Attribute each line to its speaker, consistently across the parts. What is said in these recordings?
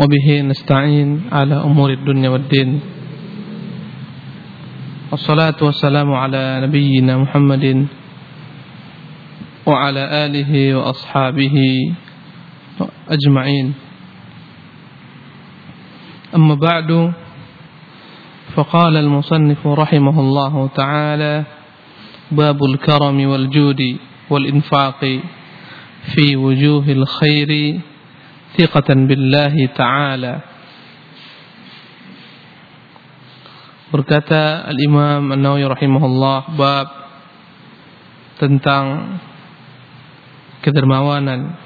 Speaker 1: وبه نستعين على أمور الدنيا والدين. والصلاة والسلام على نبينا محمد وعلى آله وأصحابه أجمعين. أما بعد فقال المصنف رحمه الله تعالى باب الكرم والجود والإنفاق في وجوه الخير ثقة بالله تعالى Berkata Al-Imam An-Nawawi rahimahullah bab tentang kedermawanan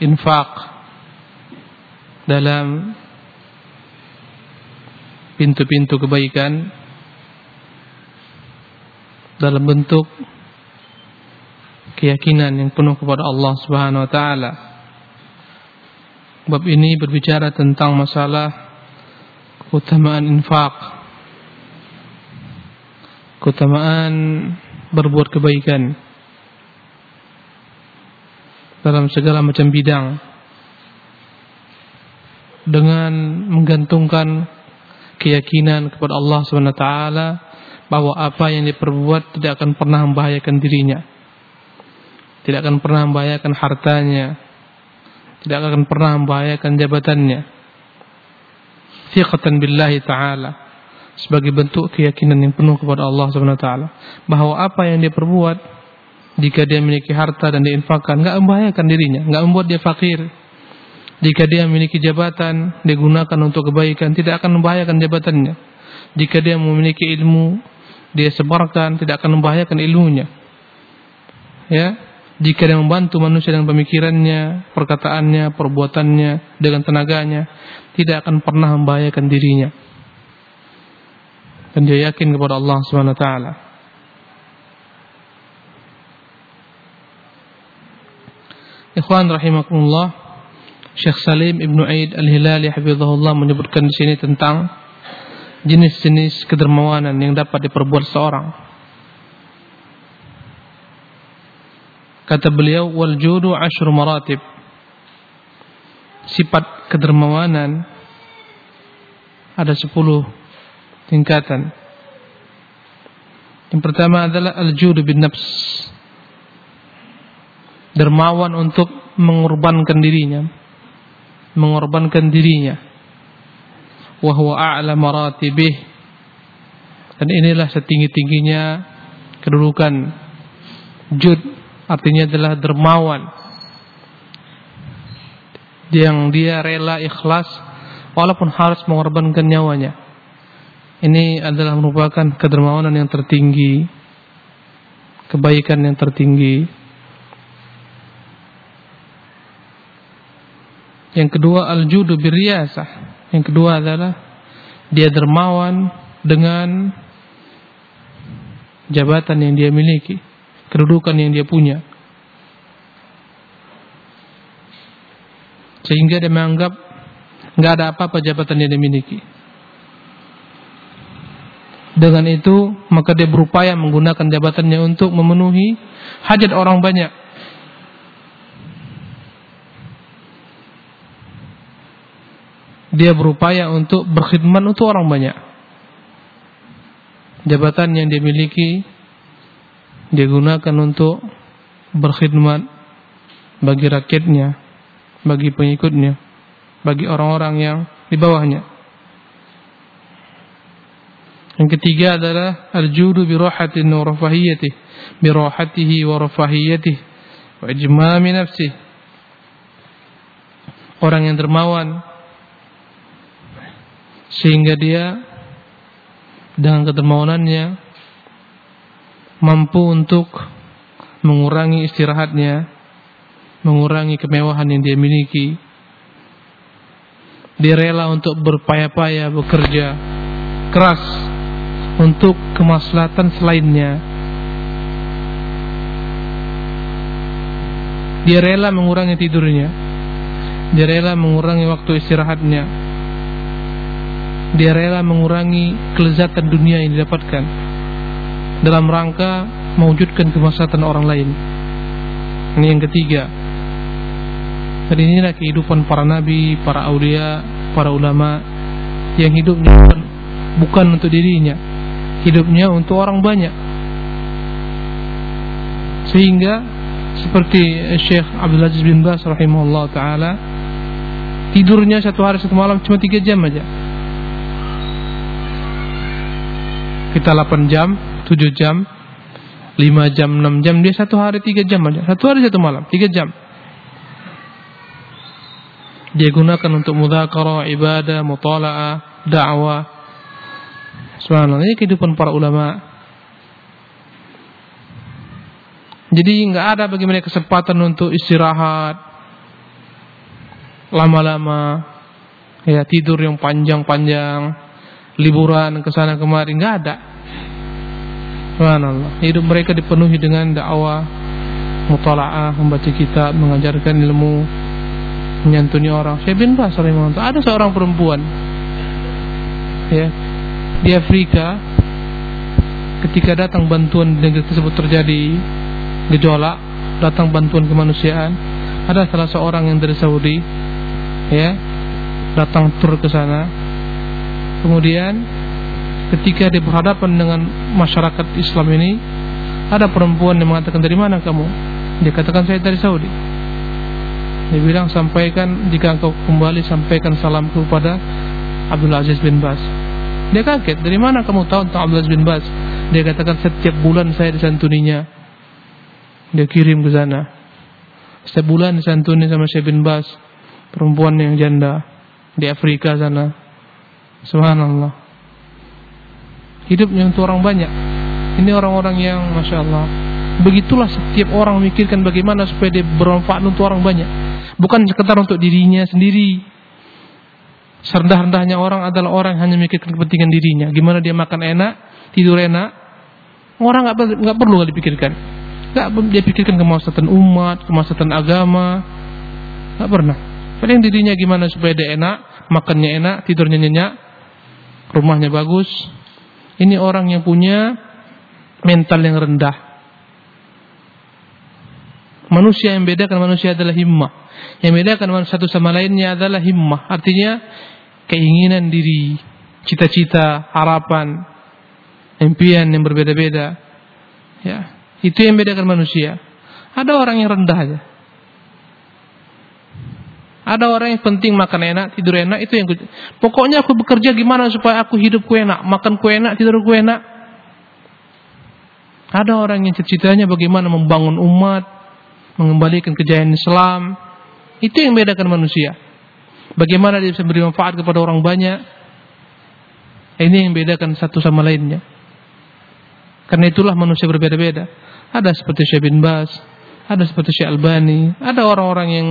Speaker 1: infak dalam pintu-pintu kebaikan dalam bentuk keyakinan yang penuh kepada Allah Subhanahu wa taala. Bab ini berbicara tentang masalah keutamaan infak. Keutamaan berbuat kebaikan dalam segala macam bidang dengan menggantungkan keyakinan kepada Allah Subhanahu wa taala bahwa apa yang diperbuat tidak akan pernah membahayakan dirinya. Tidak akan pernah membahayakan hartanya. Tidak akan pernah membahayakan jabatannya. Thiqatan billahi taala sebagai bentuk keyakinan yang penuh kepada Allah Subhanahu wa taala bahwa apa yang dia perbuat jika dia memiliki harta dan diinfakkan enggak membahayakan dirinya, enggak membuat dia fakir, jika dia memiliki jabatan, digunakan untuk kebaikan, tidak akan membahayakan jabatannya. Jika dia memiliki ilmu, dia sebarkan, tidak akan membahayakan ilmunya. Ya, jika dia membantu manusia dengan pemikirannya, perkataannya, perbuatannya, dengan tenaganya, tidak akan pernah membahayakan dirinya. Dan dia yakin kepada Allah Subhanahu wa taala. Ikhwan rahimakumullah, Syekh Salim Ibnu Aid Al-Hilali hafizahullah menyebutkan di sini tentang jenis-jenis kedermawanan yang dapat diperbuat seorang. Kata beliau wal judu asyru maratib. Sifat kedermawanan ada sepuluh tingkatan. Yang pertama adalah al-judu bin nafs. Dermawan untuk mengorbankan dirinya, mengorbankan dirinya wa huwa a'la maratibih dan inilah setinggi-tingginya kedudukan jud artinya adalah dermawan. Yang dia rela ikhlas walaupun harus mengorbankan nyawanya. Ini adalah merupakan kedermawanan yang tertinggi kebaikan yang tertinggi. Yang kedua al-judu birriyasah. Yang kedua adalah dia dermawan dengan jabatan yang dia miliki, kedudukan yang dia punya. Sehingga dia menganggap nggak ada apa-apa jabatan yang dia miliki. Dengan itu, maka dia berupaya menggunakan jabatannya untuk memenuhi hajat orang banyak. dia berupaya untuk berkhidmat untuk orang banyak. Jabatan yang dia miliki dia gunakan untuk berkhidmat bagi rakyatnya, bagi pengikutnya, bagi orang-orang yang di bawahnya. Yang ketiga adalah al-judu bi rahatin wa rafahiyatih, bi rahatihi wa rafahiyatih wa ijmami nafsih. Orang yang dermawan sehingga dia dengan kedermawanannya mampu untuk mengurangi istirahatnya, mengurangi kemewahan yang dia miliki. Dia rela untuk berpaya-paya bekerja keras untuk kemaslahatan selainnya. Dia rela mengurangi tidurnya. Dia rela mengurangi waktu istirahatnya dia rela mengurangi kelezatan dunia yang didapatkan dalam rangka mewujudkan kemaslahatan orang lain. Ini yang ketiga. Dan inilah kehidupan para nabi, para aulia, para ulama yang hidupnya bukan, untuk dirinya, hidupnya untuk orang banyak. Sehingga seperti Syekh Abdul Aziz bin Bas rahimahullah taala tidurnya satu hari satu malam cuma tiga jam aja. Kita 8 jam, 7 jam, 5 jam, 6 jam, dia satu hari 3 jam aja. Satu hari satu malam, 3 jam. Dia gunakan untuk mudzakarah, ibadah, mutalaah, dakwah. Subhanallah, ini kehidupan para ulama. Jadi nggak ada bagi mereka kesempatan untuk istirahat lama-lama, ya tidur yang panjang-panjang, liburan ke sana kemari nggak ada. Subhanallah. Hidup mereka dipenuhi dengan dakwah, mutalaah, membaca kitab, mengajarkan ilmu, menyantuni orang. Saya bin Bas ada seorang perempuan ya di Afrika ketika datang bantuan di negeri tersebut terjadi gejolak, datang bantuan kemanusiaan. Ada salah seorang yang dari Saudi, ya, datang tur ke sana. Kemudian ketika dia berhadapan dengan masyarakat Islam ini, ada perempuan yang mengatakan dari mana kamu? Dia katakan saya dari Saudi. Dia bilang sampaikan jika engkau kembali sampaikan salam kepada Abdul Aziz bin Bas. Dia kaget, dari mana kamu tahu tentang Abdul Aziz bin Bas? Dia katakan setiap bulan saya disantuninya dia kirim ke sana. Setiap bulan disantuni sama Syekh bin Bas, perempuan yang janda di Afrika sana. Subhanallah. Hidupnya untuk orang banyak. Ini orang-orang yang Masya Allah Begitulah setiap orang memikirkan bagaimana supaya dia bermanfaat untuk orang banyak Bukan sekedar untuk dirinya sendiri Serendah-rendahnya orang adalah orang yang hanya memikirkan kepentingan dirinya Gimana dia makan enak, tidur enak Orang nggak perlu dipikirkan Gak dia pikirkan kemaslahatan umat, kemaslahatan agama. Gak pernah. Paling dirinya gimana supaya dia enak, makannya enak, tidurnya nyenyak, rumahnya bagus. Ini orang yang punya mental yang rendah. Manusia yang bedakan manusia adalah himmah. Yang bedakan satu sama lainnya adalah himmah. Artinya keinginan diri, cita-cita, harapan, impian yang berbeda-beda. Ya, itu yang bedakan manusia. Ada orang yang rendah aja. Ada orang yang penting makan enak, tidur enak, itu yang pokoknya aku bekerja gimana supaya aku hidupku enak, makanku enak, tidurku enak. Ada orang yang cita-citanya bagaimana membangun umat, mengembalikan kejayaan Islam. Itu yang bedakan manusia. Bagaimana dia bisa beri manfaat kepada orang banyak. Ini yang bedakan satu sama lainnya. Karena itulah manusia berbeda-beda. Ada seperti Syekh bin Bas, ada seperti Syekh Albani, ada orang-orang yang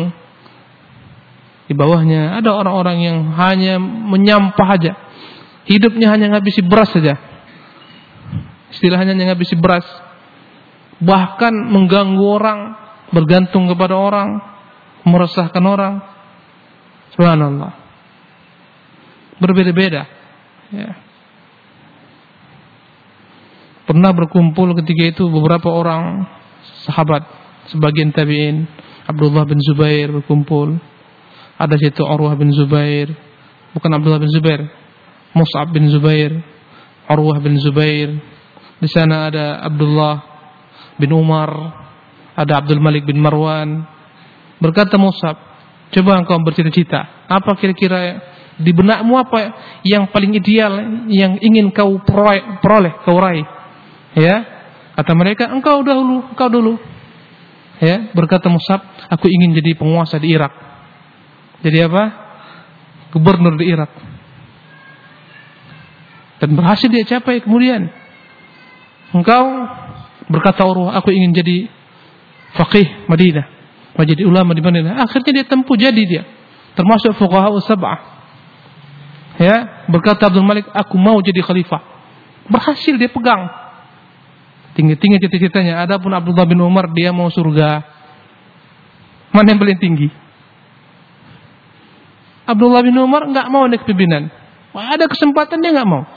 Speaker 1: di bawahnya, ada orang-orang yang hanya menyampah aja. Hidupnya hanya ngabisi beras saja. Istilahnya hanya ngabisi beras. Bahkan mengganggu orang, bergantung kepada orang, meresahkan orang. Subhanallah. Berbeda-beda. Ya pernah berkumpul ketika itu beberapa orang sahabat sebagian tabi'in Abdullah bin Zubair berkumpul ada situ Urwah bin Zubair. Bukan Abdullah bin Zubair. Mus'ab bin Zubair. Urwah bin Zubair. Di sana ada Abdullah bin Umar. Ada Abdul Malik bin Marwan. Berkata Mus'ab coba engkau bercita-cita. Apa kira-kira di benakmu apa yang paling ideal yang ingin kau peroleh kau raih? Ya, kata mereka, engkau dahulu, engkau dulu. Ya, berkata Musab, aku ingin jadi penguasa di Irak. Jadi apa? Gubernur di Irak. Dan berhasil dia capai kemudian. Engkau berkata Urwah, aku ingin jadi faqih Madinah. Menjadi ulama di Madinah. Akhirnya dia tempuh jadi dia. Termasuk fuqaha sab'ah. Ya, berkata Abdul Malik, aku mau jadi khalifah. Berhasil dia pegang. Tinggi-tinggi cita-citanya. Adapun Abdullah bin Umar dia mau surga. Mana yang paling tinggi? Abdullah bin Umar nggak mau naik pimpinan. Ada kesempatan dia nggak mau.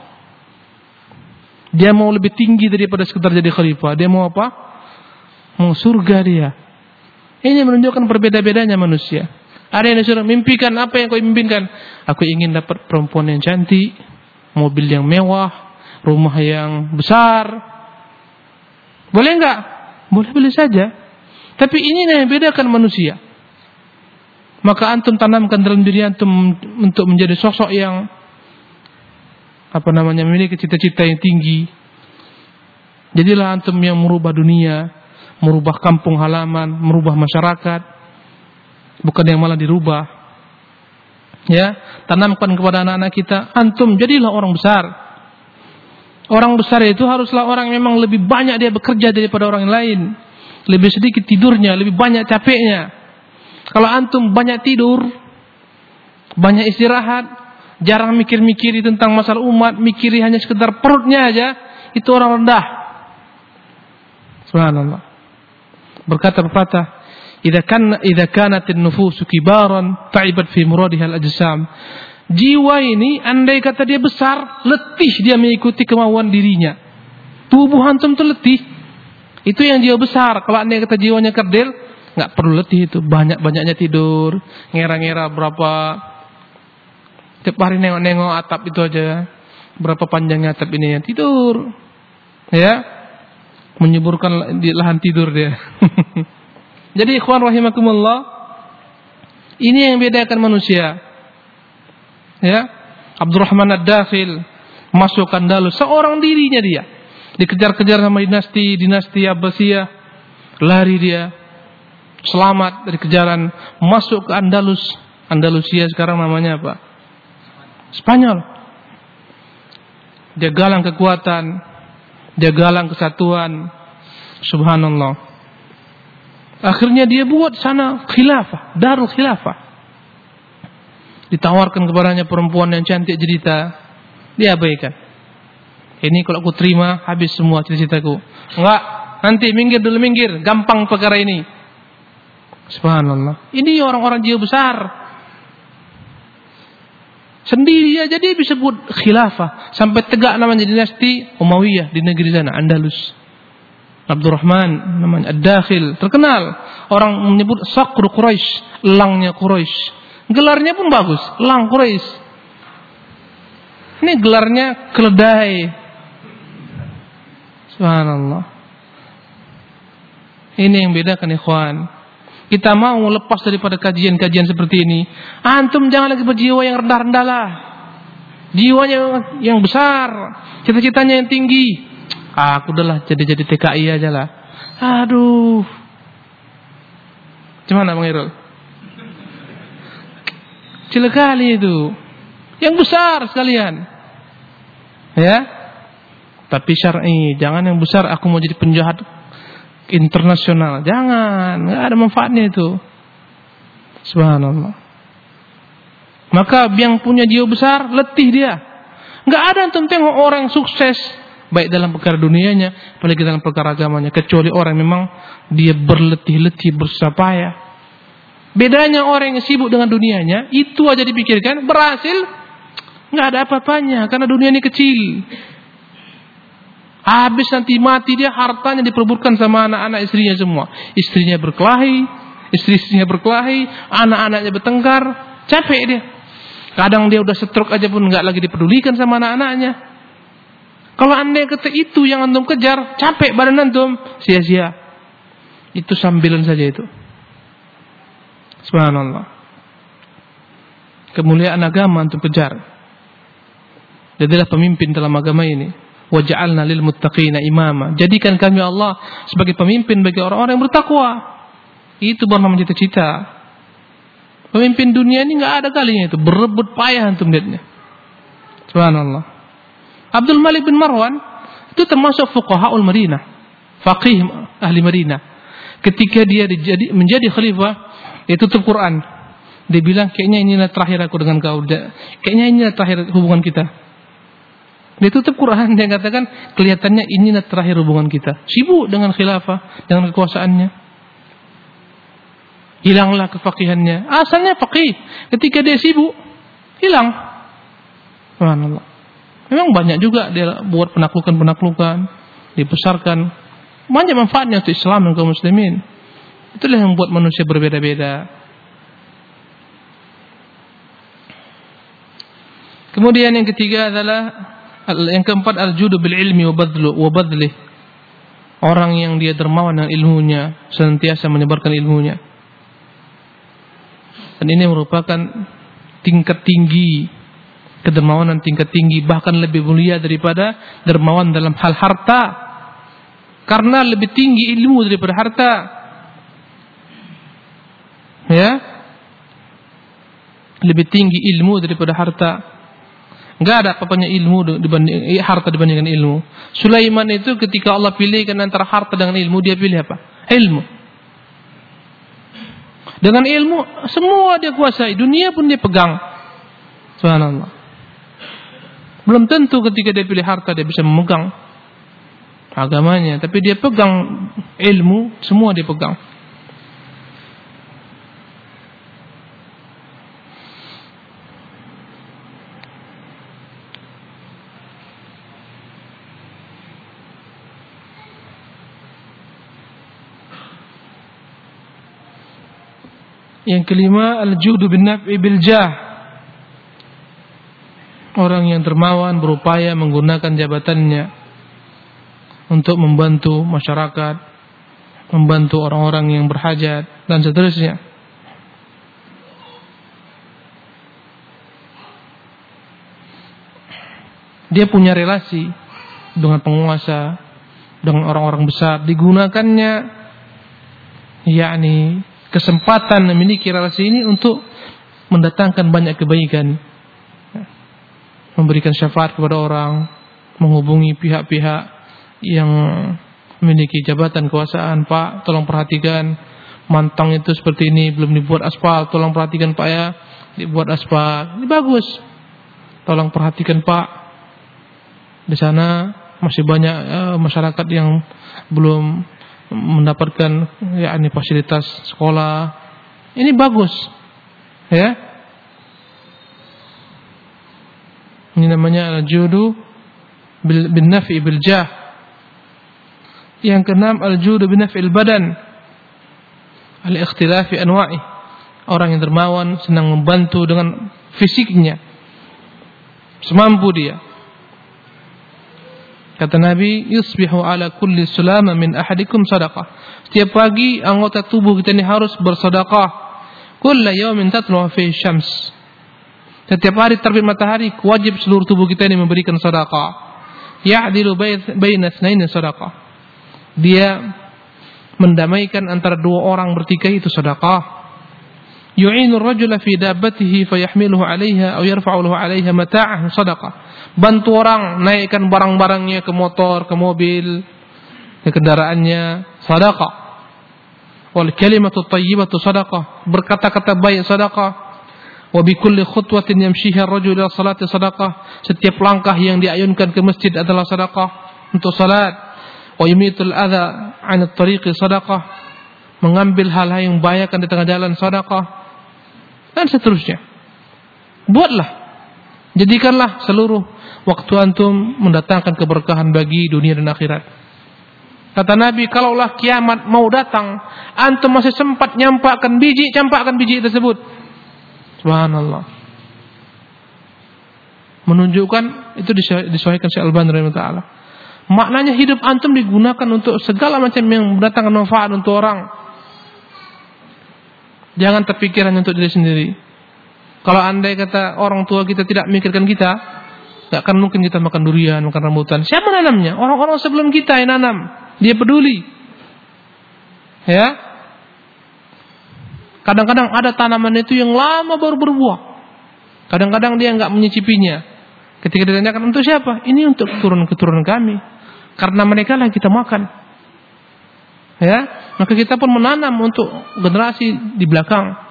Speaker 1: Dia mau lebih tinggi daripada sekedar jadi khalifah. Dia mau apa? Mau surga dia. Ini menunjukkan perbeda-bedanya manusia. Ada yang disuruh mimpikan apa yang kau mimpikan? Aku ingin dapat perempuan yang cantik, mobil yang mewah, rumah yang besar. Boleh enggak? Boleh-boleh saja. Tapi ini yang bedakan manusia. Maka antum tanamkan dalam diri antum untuk menjadi sosok yang apa namanya memiliki cita-cita yang tinggi. Jadilah antum yang merubah dunia, merubah kampung halaman, merubah masyarakat, bukan yang malah dirubah. Ya, tanamkan kepada anak-anak kita, antum jadilah orang besar. Orang besar itu haruslah orang yang memang lebih banyak dia bekerja daripada orang lain. Lebih sedikit tidurnya, lebih banyak capeknya. Kalau antum banyak tidur, banyak istirahat, jarang mikir-mikiri tentang masalah umat, mikiri hanya sekedar perutnya aja, itu orang rendah. Subhanallah. Berkata pepatah, idza kan idza kanat an-nufusu kibaran ta'ibat fi muradiha al-ajsam. Jiwa ini andai kata dia besar, letih dia mengikuti kemauan dirinya. Tubuh antum tuh letih. Itu yang jiwa besar. Kalau andai kata jiwanya kerdil, nggak perlu letih itu. Banyak-banyaknya tidur, ngera-ngera berapa tiap hari nengok-nengok atap itu aja. Berapa panjangnya atap ini tidur. Ya. Menyuburkan di lahan tidur dia. Jadi ikhwan rahimakumullah, ini yang bedakan manusia. Ya, Abdurrahman Ad-Dakhil masuk Andalus seorang dirinya dia. Dikejar-kejar sama dinasti dinasti Abbasiyah, lari dia. Selamat dari kejaran, masuk ke Andalus. Andalusia sekarang namanya apa? Spanyol. Dia galang kekuatan, dia galang kesatuan. Subhanallah. Akhirnya dia buat sana khilafah, darul khilafah. Ditawarkan kepadanya perempuan yang cantik jelita, dia abaikan. Ini kalau aku terima habis semua cita-citaku. Enggak, nanti minggir dulu minggir, gampang perkara ini. Subhanallah. Ini orang-orang jiwa besar. Sendiri aja dia bisa khilafah. Sampai tegak namanya dinasti Umayyah di negeri sana Andalus. Abdurrahman namanya Ad-Dakhil terkenal. Orang menyebut Sakru Quraisy langnya Quraisy gelarnya pun bagus lang Quraisy ini gelarnya keledai. Subhanallah. Ini yang bedakan ikhwan kita mau lepas daripada kajian-kajian seperti ini antum jangan lagi berjiwa yang rendah-rendah lah jiwanya yang besar cita-citanya yang tinggi Ah, aku udahlah jadi-jadi TKI aja lah. Aduh. Gimana Bang Irul? Kecil kali itu. Yang besar sekalian. Ya. Tapi syar'i, jangan yang besar aku mau jadi penjahat internasional. Jangan, nggak ada manfaatnya itu. Subhanallah. Maka yang punya jiwa besar letih dia. Nggak ada yang tengok orang sukses baik dalam perkara dunianya, apalagi dalam perkara agamanya, kecuali orang memang dia berletih-letih bersusah payah. Bedanya orang yang sibuk dengan dunianya, itu aja dipikirkan, berhasil, nggak ada apa-apanya, karena dunia ini kecil. Habis nanti mati dia hartanya diperburkan sama anak-anak istrinya semua. Istrinya berkelahi, istri-istrinya berkelahi, anak-anaknya bertengkar, capek dia. Kadang dia udah stroke aja pun nggak lagi dipedulikan sama anak-anaknya. Kalau anda kata itu yang antum kejar, capek badan antum, sia-sia. Itu sambilan saja itu. Subhanallah. Kemuliaan agama antum kejar. Jadilah pemimpin dalam agama ini. Waj'alna lil muttaqina imama. Jadikan kami Allah sebagai pemimpin bagi orang-orang yang bertakwa. Itu bernama cita-cita. Pemimpin dunia ini nggak ada kalinya itu berebut payah antum lihatnya. Subhanallah. Abdul Malik bin Marwan itu termasuk fuqahaul Madinah, faqih ahli Madinah. Ketika dia dijadi, menjadi khalifah, dia tutup Quran. Dia bilang, kayaknya inilah terakhir aku dengan kau. Kayaknya inilah terakhir hubungan kita. Dia tutup Quran, dia katakan kelihatannya inilah terakhir hubungan kita. Sibuk dengan khilafah, dengan kekuasaannya. Hilanglah kefakihannya. Asalnya fakih. Ketika dia sibuk, hilang. Subhanallah. Memang banyak juga dia buat penaklukan-penaklukan, dibesarkan. Banyak manfaatnya untuk Islam dan kaum muslimin. Itulah yang membuat manusia berbeda-beda. Kemudian yang ketiga adalah yang keempat al-judu bil ilmi wa badlu wa badlih. Orang yang dia dermawan dengan ilmunya, senantiasa menyebarkan ilmunya. Dan ini merupakan tingkat tinggi kedermawanan tingkat tinggi bahkan lebih mulia daripada dermawan dalam hal harta karena lebih tinggi ilmu daripada harta ya lebih tinggi ilmu daripada harta Enggak ada apa-apanya ilmu dibanding harta dibandingkan ilmu. Sulaiman itu ketika Allah pilihkan antara harta dengan ilmu, dia pilih apa? Ilmu. Dengan ilmu semua dia kuasai, dunia pun dia pegang. Subhanallah. Belum tentu ketika dia pilih harta dia bisa memegang agamanya, tapi dia pegang ilmu, semua dia pegang. Yang kelima al-judu bin naf'i bil jah. Orang yang dermawan berupaya menggunakan jabatannya untuk membantu masyarakat, membantu orang-orang yang berhajat dan seterusnya. Dia punya relasi dengan penguasa, dengan orang-orang besar, digunakannya yakni kesempatan memiliki relasi ini untuk mendatangkan banyak kebaikan. Memberikan syafaat kepada orang menghubungi pihak-pihak yang memiliki jabatan kekuasaan. Pak tolong perhatikan mantang itu seperti ini belum dibuat aspal. Tolong perhatikan Pak ya dibuat aspal. Ini bagus. Tolong perhatikan Pak. Di sana masih banyak uh, masyarakat yang belum mendapatkan ya ini fasilitas sekolah. Ini bagus. Ya. Ini namanya al-judu bin naf'i bil jah. Yang keenam al-judu bin naf'il badan. Al-ikhtilafi anwa'i. Orang yang dermawan senang membantu dengan fisiknya. Semampu dia. Kata Nabi, yusbihu ala kulli sulama min ahadikum sadaqah. Setiap pagi anggota tubuh kita ini harus bersedekah. Kulla yawmin tatlu fi syams. Setiap hari terbit matahari, wajib seluruh tubuh kita ini memberikan sedekah. Ya'dilu baina itsnaini sedekah. Dia mendamaikan antara dua orang bertikai itu sedekah. Yu'inu ar-rajula fi dabbatihi fayahmiluhu 'alayha aw yarfa'u lahu 'alayha mata'ah sadaqah bantu orang naikkan barang-barangnya ke motor, ke mobil, ke kendaraannya, sedekah. Wal kalimatu thayyibatu sedekah, berkata-kata baik sedekah. Wa bi kulli khutwatin yamshiha ar-rajul ila salati sedekah. Setiap langkah yang diayunkan ke masjid adalah sedekah untuk salat. Wa yumitul adha 'an at-tariqi sedekah. Mengambil hal-hal yang membahayakan di tengah jalan sedekah. Dan seterusnya. Buatlah. Jadikanlah seluruh waktu antum mendatangkan keberkahan bagi dunia dan akhirat. Kata Nabi, kalaulah kiamat mau datang, antum masih sempat nyampakkan biji, campakkan biji tersebut. Subhanallah. Menunjukkan itu disesuaikan Syekh Al-Albani taala. Maknanya hidup antum digunakan untuk segala macam yang mendatangkan manfaat untuk orang. Jangan terpikiran untuk diri sendiri. Kalau andai kata orang tua kita tidak memikirkan kita, Gak akan mungkin kita makan durian, makan rambutan. Siapa nanamnya? Orang-orang sebelum kita yang nanam. Dia peduli. Ya. Kadang-kadang ada tanaman itu yang lama baru berbuah. Kadang-kadang dia nggak menyicipinya. Ketika ditanyakan untuk siapa? Ini untuk keturunan-keturunan kami. Karena mereka lah kita makan. Ya, maka kita pun menanam untuk generasi di belakang.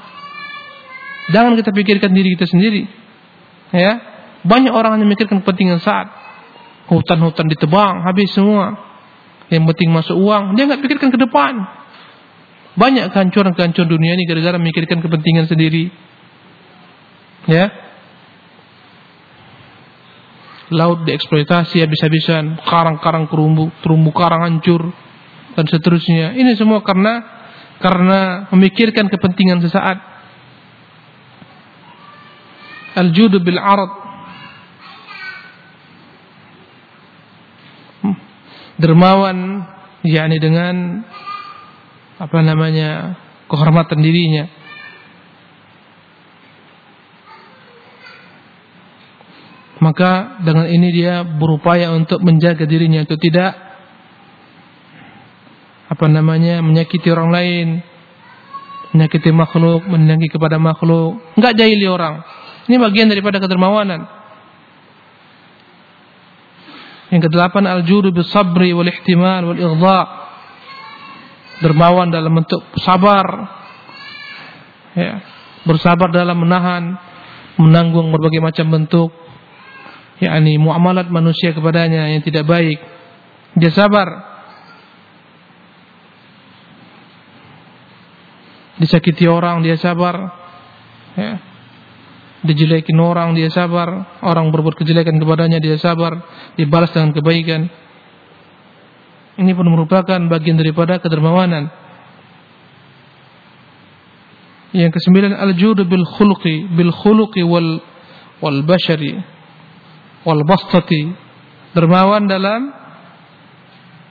Speaker 1: Jangan kita pikirkan diri kita sendiri. Ya, banyak orang hanya memikirkan kepentingan saat. Hutan-hutan ditebang, habis semua. Yang penting masuk uang, dia nggak pikirkan ke depan. Banyak kehancuran-kehancuran dunia ini gara-gara memikirkan kepentingan sendiri. Ya. Laut dieksploitasi habis-habisan, karang-karang terumbu, terumbu karang hancur dan seterusnya. Ini semua karena karena memikirkan kepentingan sesaat al-judu bil arad hmm. dermawan yakni dengan apa namanya kehormatan dirinya. Maka dengan ini dia berupaya untuk menjaga dirinya itu tidak apa namanya menyakiti orang lain menyakiti makhluk menyakiti kepada makhluk. Enggak jahili orang ini bagian daripada kedermawanan yang kedelapan al-judu bis sabri wal ihtimal wal ighdha dermawan dalam bentuk sabar ya bersabar dalam menahan menanggung berbagai macam bentuk yakni muamalat manusia kepadanya yang tidak baik. Dia sabar. Disakiti orang dia sabar. Ya. Dijelekin orang dia sabar, orang berbuat kejelekan kepadanya dia sabar, dibalas dengan kebaikan. Ini pun merupakan bagian daripada kedermawanan. Yang kesembilan al-judu bil khuluqi bil khuluqi wal wal bashari wal bastati dermawan dalam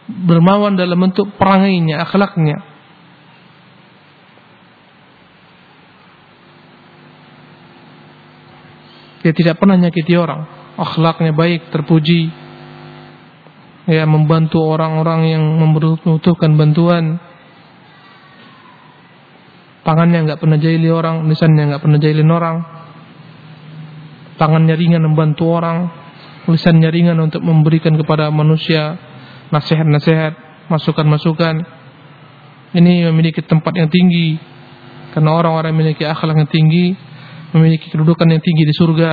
Speaker 1: dermawan dalam bentuk perangainya, akhlaknya. Dia tidak pernah nyakiti orang, akhlaknya baik, terpuji. Ya, membantu orang-orang yang membutuhkan bantuan. Tangannya nggak pernah jahili orang, lisannya nggak pernah jahilin orang. Tangannya ringan membantu orang, lisannya ringan untuk memberikan kepada manusia nasihat-nasihat, masukan-masukan. Ini memiliki tempat yang tinggi karena orang-orang memiliki akhlak yang tinggi, memiliki kedudukan yang tinggi di surga.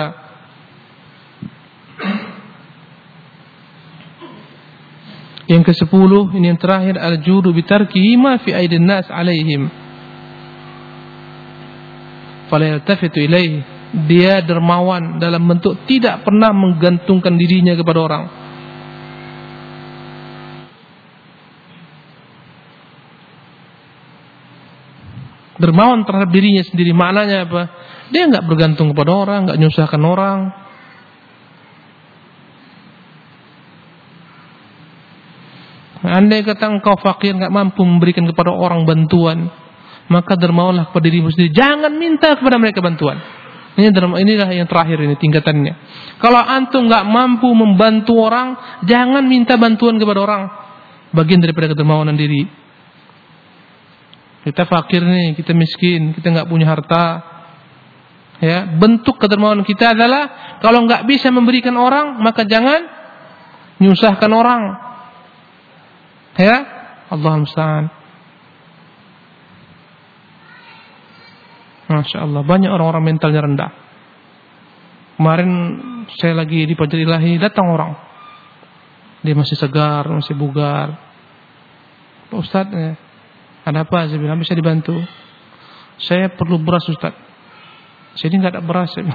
Speaker 1: Yang ke sepuluh ini yang terakhir al-judu bitarkihi ma fi aidin nas alaihim. Fala yaltafitu ilaihi dia dermawan dalam bentuk tidak pernah menggantungkan dirinya kepada orang. Dermawan terhadap dirinya sendiri maknanya apa? Dia nggak bergantung kepada orang, nggak nyusahkan orang. Andai kata engkau fakir nggak mampu memberikan kepada orang bantuan, maka dermawanlah kepada dirimu sendiri. Jangan minta kepada mereka bantuan. Ini inilah yang terakhir ini tingkatannya. Kalau antum nggak mampu membantu orang, jangan minta bantuan kepada orang. Bagian daripada kedermawanan diri. Kita fakir nih, kita miskin, kita nggak punya harta. Ya, bentuk kedermawanan kita adalah kalau nggak bisa memberikan orang, maka jangan nyusahkan orang. Ya, Allah musta'an. Masya Allah, banyak orang-orang mentalnya rendah. Kemarin saya lagi di Pajar Ilahi, datang orang. Dia masih segar, masih bugar. Pak Ustadz, ya, ada apa? Saya bilang, bisa dibantu. Saya perlu beras Ustadz. Ini nggak ada beras. Saya,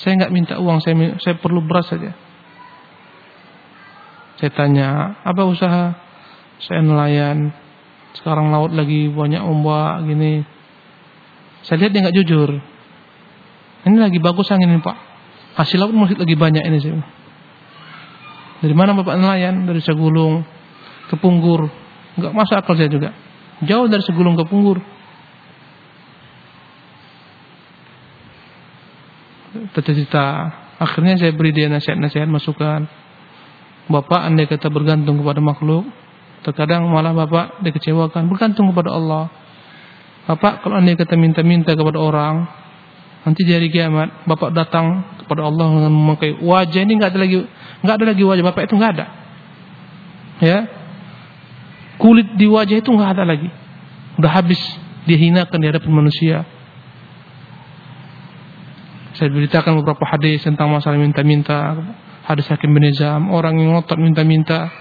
Speaker 1: saya nggak minta uang, saya, saya perlu beras saja. Saya tanya, apa usaha? Saya nelayan. Sekarang laut lagi banyak ombak gini. Saya lihat dia nggak jujur. Ini lagi bagus angin ini Pak. Hasil laut masih lagi banyak ini sih. Dari mana Bapak nelayan? Dari Segulung ke Punggur. Nggak masuk akal saya juga. Jauh dari Segulung ke Punggur. Cita-cita. Akhirnya saya beri dia nasihat-nasihat masukan. Bapak andai kata bergantung kepada makhluk Terkadang malah bapak dikecewakan bergantung kepada Allah. Bapak kalau anda kata minta-minta kepada orang, nanti di hari kiamat bapak datang kepada Allah dengan memakai wajah ini nggak ada lagi nggak ada lagi wajah bapak itu nggak ada. Ya, kulit di wajah itu nggak ada lagi, udah habis dihinakan di hadapan manusia. Saya beritakan beberapa hadis tentang masalah minta-minta, hadis Hakim bin orang yang ngotot minta-minta,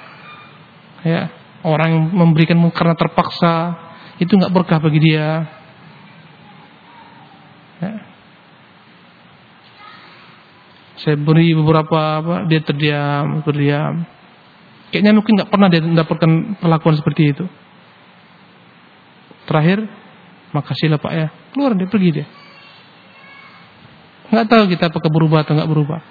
Speaker 1: ya orang yang memberikan karena terpaksa itu nggak berkah bagi dia. Ya. Saya beri beberapa apa, dia terdiam, terdiam. Kayaknya mungkin nggak pernah dia mendapatkan perlakuan seperti itu. Terakhir, makasihlah Pak ya, keluar dia pergi dia. Nggak tahu kita apakah berubah atau nggak berubah.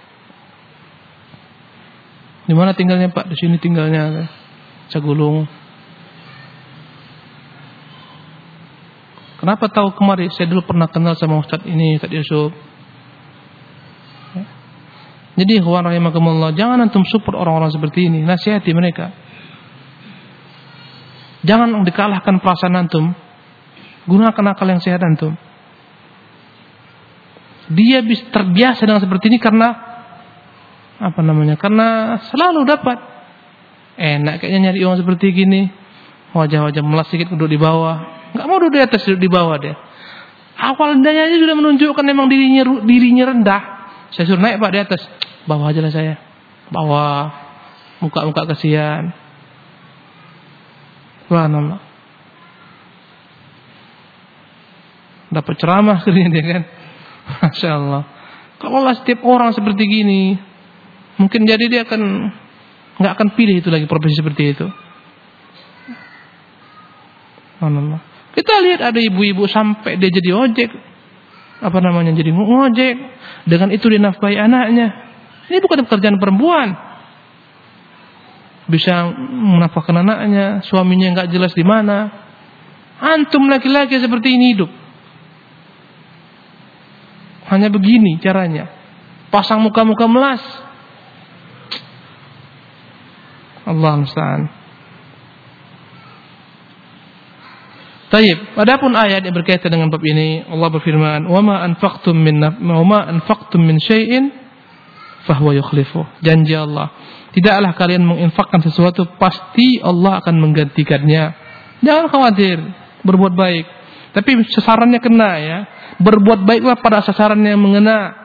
Speaker 1: Di mana tinggalnya Pak? Di sini tinggalnya. Cagulung. Kenapa tahu kemarin? Saya dulu pernah kenal sama Ustadz ini, Ustadz Yusuf. Jadi ikhwan rahimakumullah, jangan antum support orang-orang seperti ini, nasihati mereka. Jangan dikalahkan perasaan antum. Gunakan akal yang sehat antum. Dia bisa terbiasa dengan seperti ini karena apa namanya? Karena selalu dapat. Enak kayaknya nyari uang seperti gini. Wajah-wajah melas sedikit duduk di bawah nggak mau duduk di atas, duduk di bawah dia. Awal aja sudah menunjukkan memang dirinya dirinya rendah. Saya suruh naik pak di atas, bawah aja lah saya, bawah, muka-muka kesian. Subhanallah. Dapat ceramah akhirnya dia kan. Masya Allah. Kalau lah setiap orang seperti gini, mungkin jadi dia akan nggak akan pilih itu lagi profesi seperti itu. Kita lihat ada ibu-ibu sampai dia jadi ojek. Apa namanya? Jadi ngojek. Dengan itu dinafkahi anaknya. Ini bukan pekerjaan perempuan. Bisa menafkahkan anaknya, suaminya nggak jelas di mana. Antum laki-laki seperti ini hidup. Hanya begini caranya. Pasang muka-muka melas. Allah musta'an. Taib. Adapun ayat yang berkaitan dengan bab ini, Allah berfirman, "Wa ma anfaqtum min wa ma anfaqtum min syai'in fahuwa yukhlifu." Janji Allah. Tidaklah kalian menginfakkan sesuatu, pasti Allah akan menggantikannya. Jangan khawatir, berbuat baik. Tapi sasarannya kena ya. Berbuat baiklah pada sasaran yang mengena.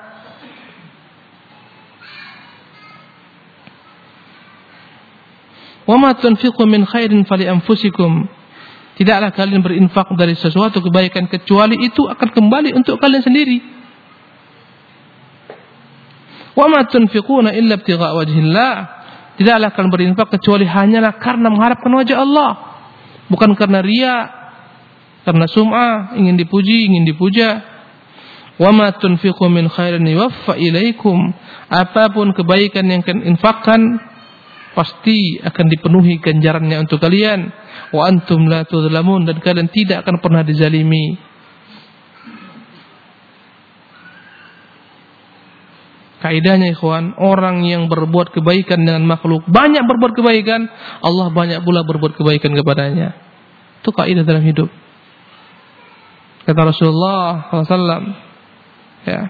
Speaker 1: Tunfiqu min khairin fali anfusikum Tidaklah kalian berinfak dari sesuatu kebaikan kecuali itu akan kembali untuk kalian sendiri. Tunfiquna illa ibtigha wajhillah. Tidaklah kalian berinfak kecuali hanyalah karena mengharapkan wajah Allah, bukan karena ria, karena sum'ah, ingin dipuji, ingin dipuja. Wa ma tunfiqu min khairin yuwaffa ilaikum. Apa pun kebaikan yang kalian infakkan pasti akan dipenuhi ganjarannya untuk kalian wa antum la tuzlamun dan kalian tidak akan pernah dizalimi Kaidahnya ikhwan, orang yang berbuat kebaikan dengan makhluk, banyak berbuat kebaikan, Allah banyak pula berbuat kebaikan kepadanya. Itu kaidah dalam hidup. Kata Rasulullah SAW, ya,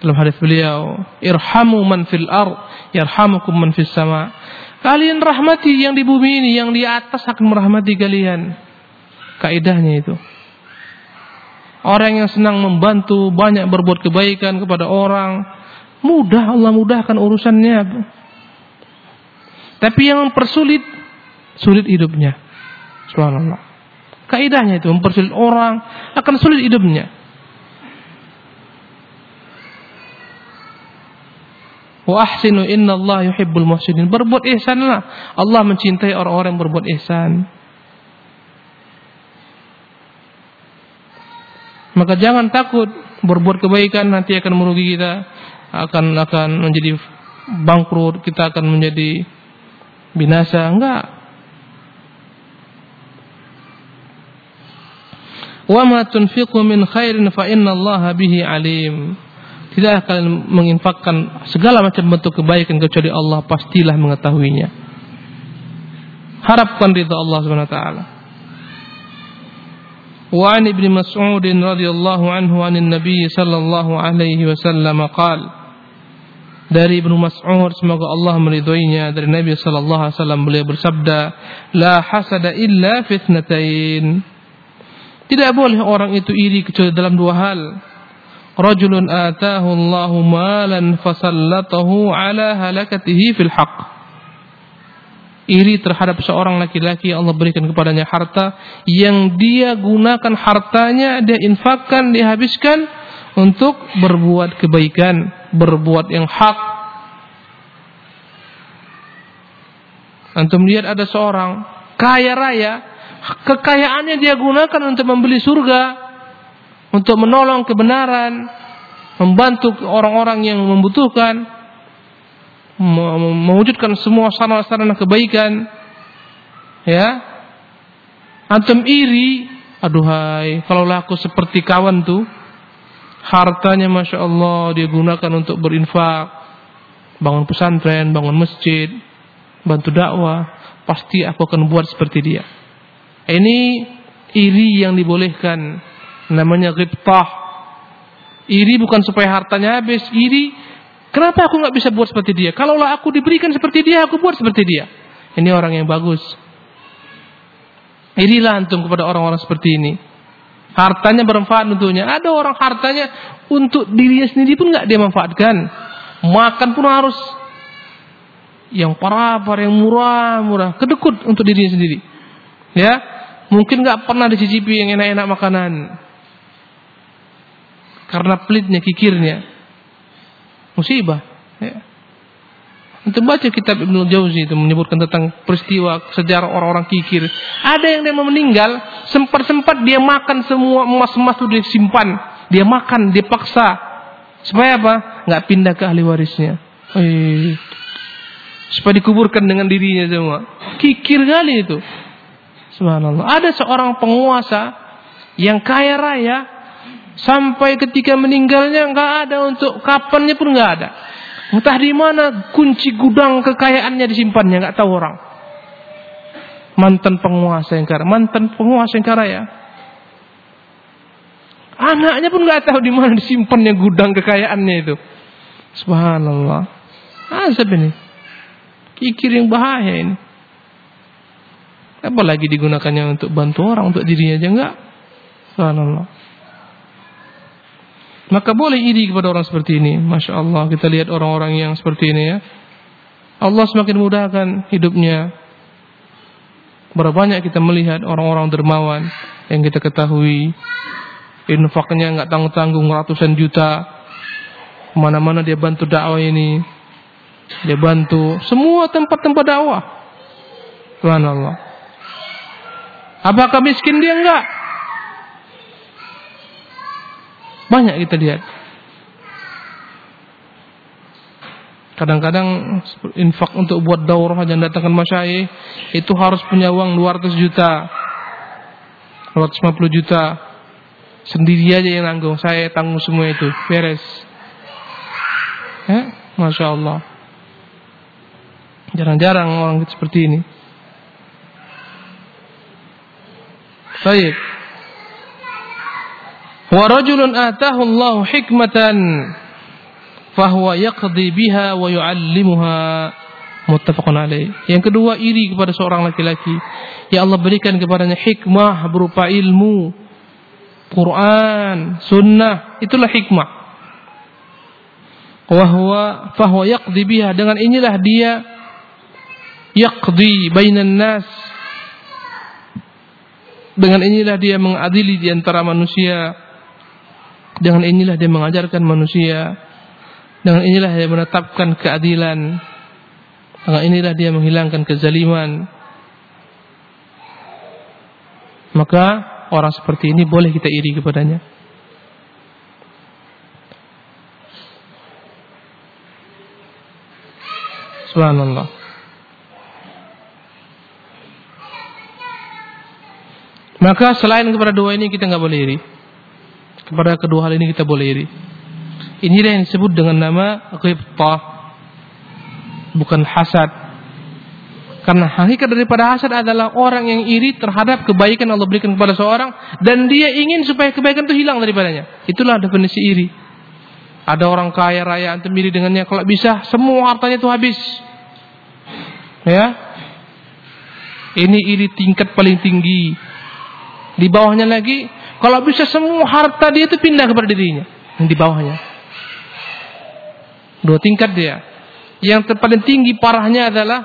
Speaker 1: dalam hadis beliau, irhamu man fil ard, yarhamukum man fis sama. Kalian rahmati yang di bumi ini, yang di atas akan merahmati kalian. Kaidahnya itu. Orang yang senang membantu, banyak berbuat kebaikan kepada orang, mudah Allah mudahkan urusannya. Tapi yang mempersulit, sulit hidupnya. Subhanallah. Kaidahnya itu mempersulit orang akan sulit hidupnya. Wa ahsinu Allah yuhibbul muhsinin. Berbuat ihsanlah. Allah mencintai orang-orang yang berbuat ihsan. Maka jangan takut berbuat kebaikan nanti akan merugi kita, akan akan menjadi bangkrut, kita akan menjadi binasa. Enggak. Wa ma tunfiqu min khairin fa inna Allah bihi alim. Tidak akan menginfakkan segala macam bentuk kebaikan kecuali Allah pastilah mengetahuinya. Harapkan ridha Allah Subhanahu wa taala. Wa an Ibnu Mas'ud radhiyallahu anhu anin Nabi sallallahu alaihi wasallam qala dari Ibnu Mas'ud semoga Allah meridhoinya dari Nabi sallallahu alaihi wasallam beliau bersabda la hasada illa fitnatain tidak boleh orang itu iri kecuali dalam dua hal. Rajulun atahu Allahu malan fasallatahu ala halakatihi fil haqq. Iri terhadap seorang laki-laki Allah berikan kepadanya harta yang dia gunakan hartanya dia infakkan dia habiskan untuk berbuat kebaikan berbuat yang hak. Antum lihat ada seorang kaya raya kekayaannya dia gunakan untuk membeli surga untuk menolong kebenaran, membantu orang-orang yang membutuhkan. mewujudkan semua sarana-sarana kebaikan. Ya. Antum iri, aduhai, kalau aku seperti kawan tuh, hartanya masya Allah dia gunakan untuk berinfak, bangun pesantren, bangun masjid, bantu dakwah, pasti aku akan buat seperti dia. Ini iri yang dibolehkan, namanya ghibtah. Iri bukan supaya hartanya habis, iri kenapa aku nggak bisa buat seperti dia? Kalaulah aku diberikan seperti dia, aku buat seperti dia. Ini orang yang bagus. Irilah antum kepada orang-orang seperti ini. Hartanya bermanfaat untuknya. Ada orang hartanya untuk dirinya sendiri pun nggak dia manfaatkan. Makan pun harus yang parah-parah, yang murah-murah, kedekut untuk dirinya sendiri. Ya, mungkin nggak pernah dicicipi yang enak-enak makanan karena pelitnya, kikirnya, musibah. Ya. Untuk baca kitab Ibnu Jauzi itu menyebutkan tentang peristiwa sejarah orang-orang kikir. Ada yang dia meninggal, sempat-sempat dia makan semua emas-emas itu disimpan, dia makan, dia paksa. Supaya apa? Nggak pindah ke ahli warisnya. Eh, supaya dikuburkan dengan dirinya semua. Kikir kali itu. Subhanallah. Ada seorang penguasa yang kaya raya sampai ketika meninggalnya nggak ada untuk kapannya pun nggak ada. Entah di mana kunci gudang kekayaannya disimpannya nggak tahu orang. Mantan penguasa yang kaya, mantan penguasa yang kaya. Anaknya pun nggak tahu di mana disimpannya gudang kekayaannya itu. Subhanallah. Azab ini. Kikir yang bahaya ini. Apalagi digunakannya untuk bantu orang, untuk dirinya aja enggak. Subhanallah. Maka boleh iri kepada orang seperti ini. Masya Allah, kita lihat orang-orang yang seperti ini ya. Allah semakin mudahkan hidupnya. Berapa banyak kita melihat orang-orang dermawan yang kita ketahui. Infaknya nggak tanggung-tanggung ratusan juta. Mana-mana dia bantu dakwah ini. Dia bantu semua tempat-tempat dakwah. Subhanallah. Apakah miskin dia enggak? Banyak kita lihat. Kadang-kadang infak untuk buat daurah dan datangkan masyayikh itu harus punya uang 200 juta. 250 juta. Sendiri aja yang nanggung. Saya tanggung semua itu. Beres. Ya, Masya Allah. Jarang-jarang orang seperti ini. Baik. Wa rajulun atahu Allah hikmatan fahuwa yaqdi biha wa yu'allimuha muttafaqun alaih. Yang kedua iri kepada seorang laki-laki ya Allah berikan kepadanya hikmah berupa ilmu Quran, sunnah, itulah hikmah. Wahwa fahuwa yaqdi biha dengan inilah dia yaqdi bainan nas dengan inilah dia mengadili di antara manusia. Dengan inilah dia mengajarkan manusia. Dengan inilah dia menetapkan keadilan. Dengan inilah dia menghilangkan kezaliman. Maka orang seperti ini boleh kita iri kepadanya. Subhanallah Maka selain kepada dua ini kita nggak boleh iri. Kepada kedua hal ini kita boleh iri. Inilah yang disebut dengan nama ghibtah. Bukan hasad. Karena hakikat daripada hasad adalah orang yang iri terhadap kebaikan Allah berikan kepada seorang dan dia ingin supaya kebaikan itu hilang daripadanya. Itulah definisi iri. Ada orang kaya raya antum iri dengannya kalau bisa semua hartanya itu habis. Ya. Ini iri tingkat paling tinggi di bawahnya lagi, kalau bisa semua harta dia itu pindah kepada dirinya. Yang di bawahnya. Dua tingkat dia. Yang paling tinggi parahnya adalah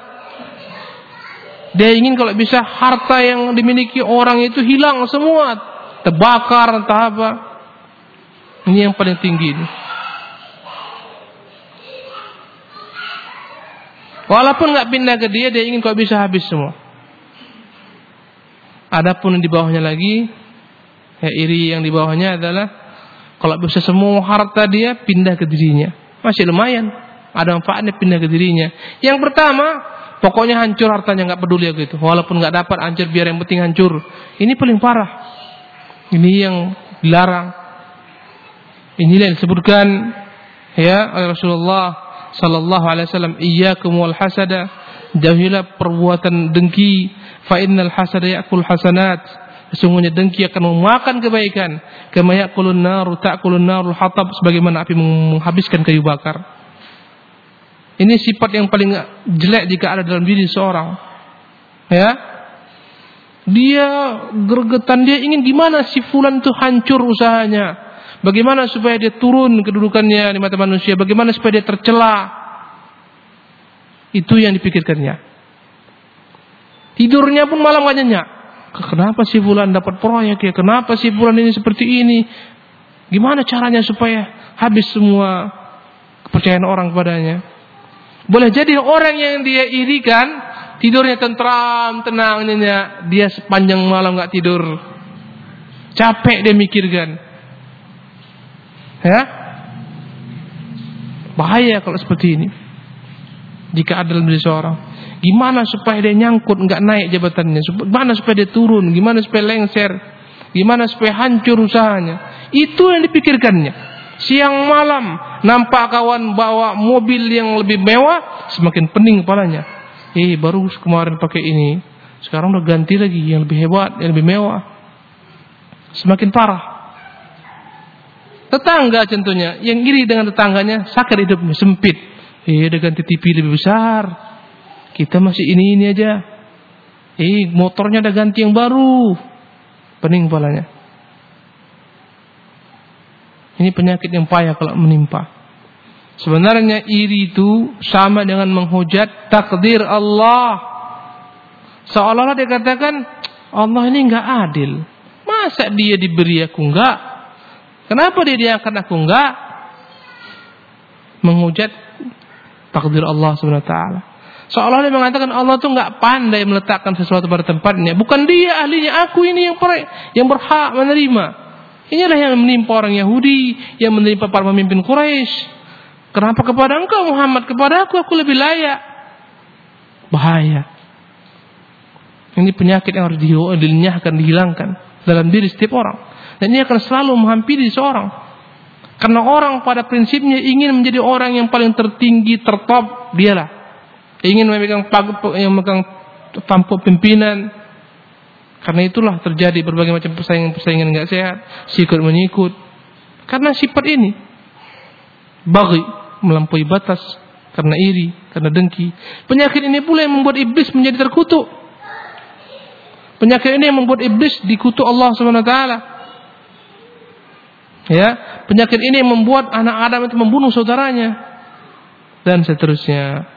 Speaker 1: dia ingin kalau bisa harta yang dimiliki orang itu hilang semua, terbakar entah apa. Ini yang paling tinggi ini. Walaupun nggak pindah ke dia, dia ingin kalau bisa habis semua. Adapun di bawahnya lagi, ya iri yang di bawahnya adalah kalau bisa semua harta dia pindah ke dirinya. Masih lumayan. ada manfaatnya pindah ke dirinya. Yang pertama, pokoknya hancur hartanya nggak peduli gitu. Walaupun nggak dapat hancur biar yang penting hancur. Ini paling parah. Ini yang dilarang. Inilah yang disebutkan ya oleh Rasulullah sallallahu alaihi wasallam, "Iyyakum wal hasada." Jauhilah perbuatan dengki, fa innal hasada ya'kul hasanat. Sesungguhnya dengki akan memakan kebaikan. Kama ya'kulun naru ta'kulun narul hatab sebagaimana api menghabiskan kayu bakar. Ini sifat yang paling jelek jika ada dalam diri seorang. Ya. Dia gergetan dia ingin gimana si fulan itu hancur usahanya. Bagaimana supaya dia turun kedudukannya di mata manusia? Bagaimana supaya dia tercela? Itu yang dipikirkannya. Tidurnya pun malam gak nyenyak. Kenapa si bulan dapat proyek ya? Kenapa si bulan ini seperti ini? Gimana caranya supaya habis semua kepercayaan orang kepadanya? Boleh jadi orang yang dia irikan tidurnya tentram, tenang nyenyak, dia sepanjang malam nggak tidur. Capek dia mikirkan. Ya? Bahaya kalau seperti ini. Jika ada dalam diri seorang. Gimana supaya dia nyangkut nggak naik jabatannya? Gimana supaya dia turun? Gimana supaya lengser? Gimana supaya hancur usahanya? Itu yang dipikirkannya. Siang malam nampak kawan bawa mobil yang lebih mewah, semakin pening kepalanya. Eh baru kemarin pakai ini, sekarang udah ganti lagi yang lebih hebat, yang lebih mewah. Semakin parah. Tetangga contohnya, yang iri dengan tetangganya, sakit hidupnya, sempit. Eh, ada ganti TV lebih besar. Kita masih ini ini aja. Eh, motornya ada ganti yang baru. Pening kepalanya. Ini penyakit yang payah kalau menimpa. Sebenarnya iri itu sama dengan menghujat takdir Allah. Seolah-olah dia katakan Allah ini enggak adil. Masa dia diberi aku enggak? Kenapa dia diangkat aku enggak? Menghujat takdir Allah Subhanahu wa taala. Seolah dia mengatakan Allah tuh enggak pandai meletakkan sesuatu pada tempatnya. Bukan dia ahlinya, aku ini yang per, yang berhak menerima. Inilah yang menimpa orang Yahudi, yang menimpa para pemimpin Quraisy. Kenapa kepada engkau Muhammad, kepada aku aku lebih layak? Bahaya. Ini penyakit yang harus dilenyahkan, dihilangkan dalam diri setiap orang. Dan ini akan selalu menghampiri seorang. Karena orang pada prinsipnya ingin menjadi orang yang paling tertinggi, tertop, dialah. Ingin memegang yang memegang tampuk pimpinan. Karena itulah terjadi berbagai macam persaingan-persaingan enggak sehat, sikut menyikut. Karena sifat ini bagi melampaui batas karena iri, karena dengki. Penyakit ini pula yang membuat iblis menjadi terkutuk. Penyakit ini yang membuat iblis dikutuk Allah Subhanahu wa taala. Ya, penyakit ini membuat anak Adam itu membunuh saudaranya dan seterusnya.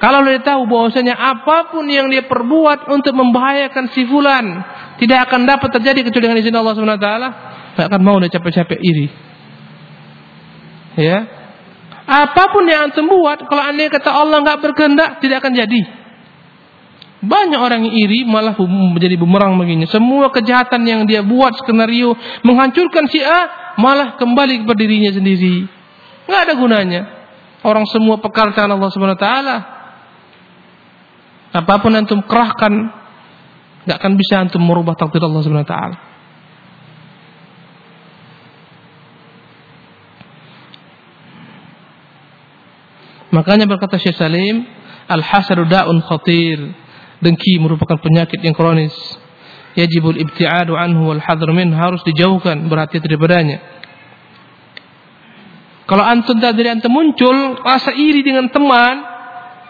Speaker 1: Kalau dia tahu bahwasanya apa pun yang dia perbuat untuk membahayakan si fulan tidak akan dapat terjadi kecuali dengan izin Allah Subhanahu wa taala, enggak akan mau dia capek-capek iri. Ya. Apa pun yang antum buat, kalau anda kata Allah enggak berkehendak, tidak akan jadi. Banyak orang yang iri malah menjadi bumerang begini. Semua kejahatan yang dia buat skenario menghancurkan si A malah kembali kepada dirinya sendiri. Nggak ada gunanya. Orang semua pekerjaan Allah Subhanahu wa taala. Apa pun antum kerahkan nggak akan bisa antum merubah takdir Allah Subhanahu wa taala. Makanya berkata Syekh Salim, al-hasadu da'un khatir. Dengki merupakan penyakit yang kronis. Yajibul ibtiadu anhu wal hadr min harus dijauhkan berhati-hati daripadanya. Kalau antum dari antum muncul rasa iri dengan teman,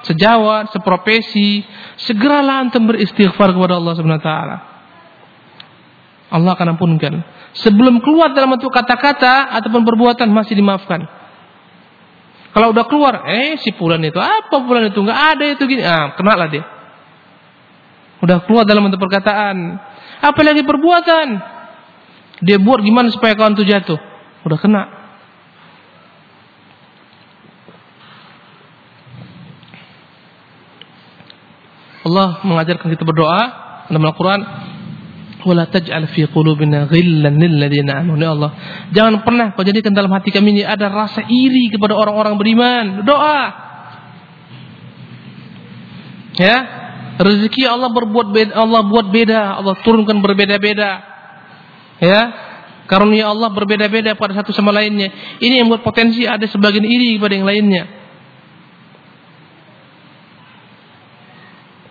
Speaker 1: sejawat, seprofesi, segeralah antum beristighfar kepada Allah Subhanahu wa taala. Allah akan ampunkan. Sebelum keluar dalam bentuk kata-kata ataupun perbuatan masih dimaafkan. Kalau udah keluar, eh si pulan itu apa pulan itu nggak ada itu gini, ah kenalah dia. Udah keluar dalam bentuk perkataan. Apalagi perbuatan. Dia buat gimana supaya kawan itu jatuh. Udah kena. Allah mengajarkan kita berdoa dalam Al-Quran. Wala taj'al fi qulubina ghillan lil ladzina amanu ya Allah. Jangan pernah kau jadikan dalam hati kami ini ada rasa iri kepada orang-orang beriman. Doa. Ya. Rezeki Allah berbuat beda, Allah buat beda, Allah turunkan berbeda-beda. Ya. Karunia Allah berbeda-beda pada satu sama lainnya. Ini yang buat potensi ada sebagian iri kepada yang lainnya.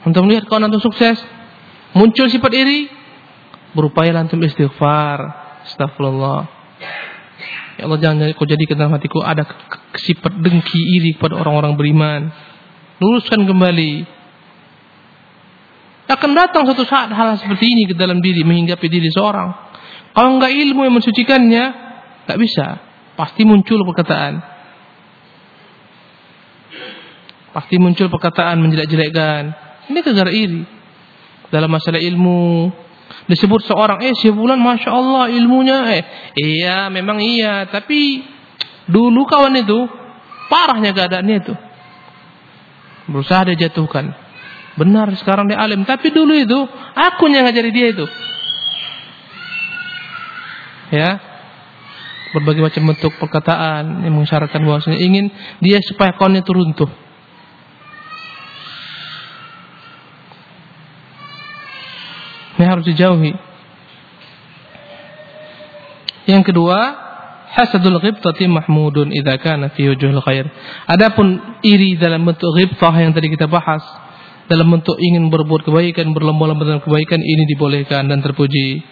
Speaker 1: Untuk melihat kawan antum sukses, muncul sifat iri, berupaya antum istighfar. Astagfirullah ya Allah jangan kau jadikan dalam hatiku ada sifat dengki iri kepada orang-orang beriman. Luruskan kembali. Akan datang suatu saat hal seperti ini ke dalam diri menghinggapi diri seorang. Kalau enggak ilmu yang mensucikannya enggak bisa. Pasti muncul perkataan. Pasti muncul perkataan menjelek-jelekkan ini kegar iri dalam masalah ilmu. Disebut seorang eh si bulan masya Allah ilmunya. Eh iya memang iya tapi dulu kawan itu parahnya keadaannya itu. Berusaha dia jatuhkan. Benar sekarang dia alim tapi dulu itu aku yang ngajari dia itu. Ya. Berbagai macam bentuk perkataan yang mengisyaratkan bahwasanya ingin dia supaya kawannya itu runtuh Ini harus dijauhi. Yang kedua, hasadul ghibtati mahmudun idza kana fi wujuhil khair. Adapun iri dalam bentuk ghibtah yang tadi kita bahas, dalam bentuk ingin berbuat kebaikan, berlomba-lomba dalam kebaikan ini dibolehkan dan terpuji.